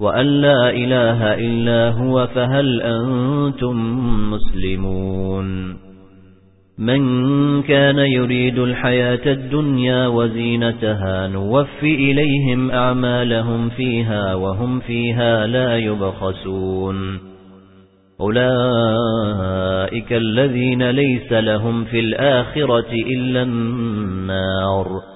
وأن لا إله إلا هو فهل أنتم مسلمون؟ من كان يريد الحياة الدنيا وزينتها نوفي إليهم أعمالهم فيها وهم فيها لا يبخسون. أولئك الذين ليس لهم في الآخرة إلا النار.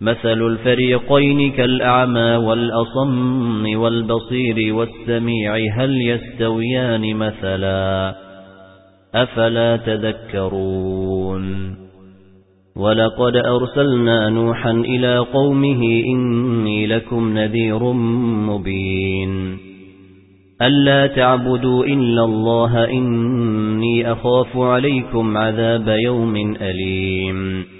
مثل الفريقين كالأعمى والأصم والبصير والسميع هل يستويان مثلا؟ أفلا تذكرون؟ ولقد أرسلنا نوحا إلى قومه إني لكم نذير مبين. ألا تعبدوا إلا الله إني أخاف عليكم عذاب يوم أليم.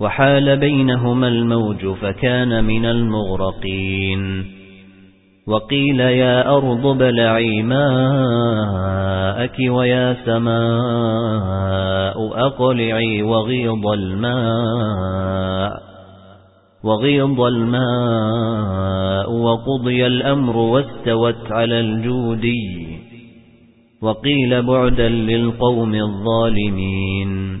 وحال بينهما الموج فكان من المغرقين. وقيل يا أرض بلعي ماءك ويا سماء أقلعي وغيض الماء وغيض الماء وقضي الأمر واستوت على الجودي. وقيل بعدا للقوم الظالمين.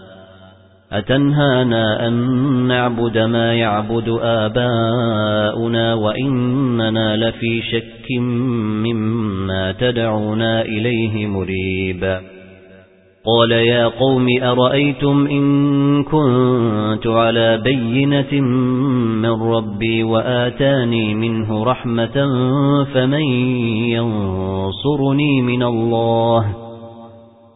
أتنهانا أن نعبد ما يعبد آباؤنا وإننا لفي شك مما تدعونا إليه مريب. قال يا قوم أرأيتم إن كنت على بينة من ربي وآتاني منه رحمة فمن ينصرني من الله؟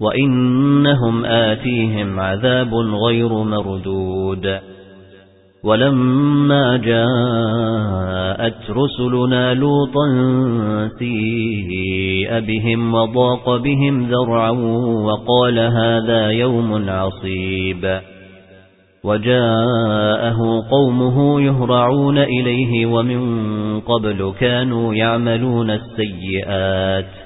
وإنهم آتيهم عذاب غير مردود ولما جاءت رسلنا لوطا سيئ بهم وضاق بهم ذرعا وقال هذا يوم عصيب وجاءه قومه يهرعون إليه ومن قبل كانوا يعملون السيئات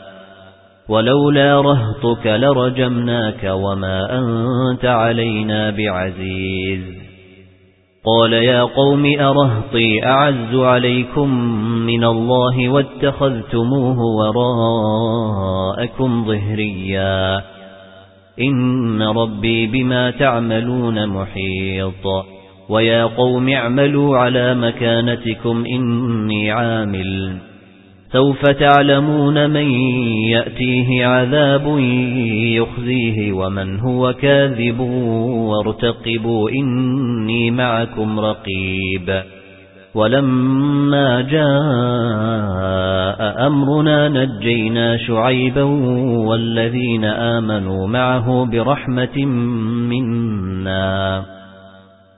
ولولا رهطك لرجمناك وما أنت علينا بعزيز. قال يا قوم أرهطي أعز عليكم من الله واتخذتموه وراءكم ظهريا. إن ربي بما تعملون محيط. ويا قوم اعملوا على مكانتكم إني عامل. سوف تعلمون من يأتيه عذاب يخزيه ومن هو كاذب وارتقبوا إني معكم رقيب. ولما جاء أمرنا نجينا شعيبا والذين آمنوا معه برحمة منا.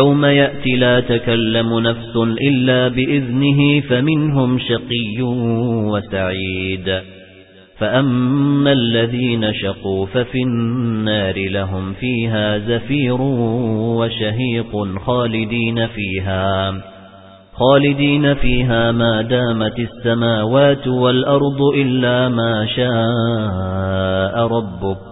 يوم يأتي لا تكلم نفس إلا بإذنه فمنهم شقي وسعيد. فأما الذين شقوا ففي النار لهم فيها زفير وشهيق خالدين فيها خالدين فيها ما دامت السماوات والأرض إلا ما شاء ربك.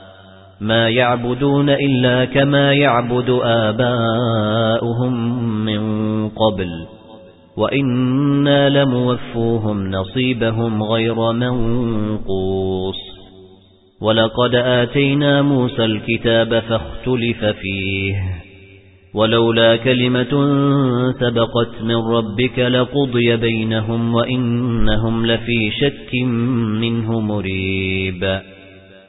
ما يعبدون إلا كما يعبد آباؤهم من قبل وإنا لموفوهم نصيبهم غير منقوص ولقد آتينا موسى الكتاب فاختلف فيه ولولا كلمة سبقت من ربك لقضي بينهم وإنهم لفي شك منه مريب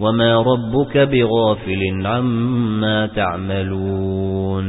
وما ربك بغافل عما تعملون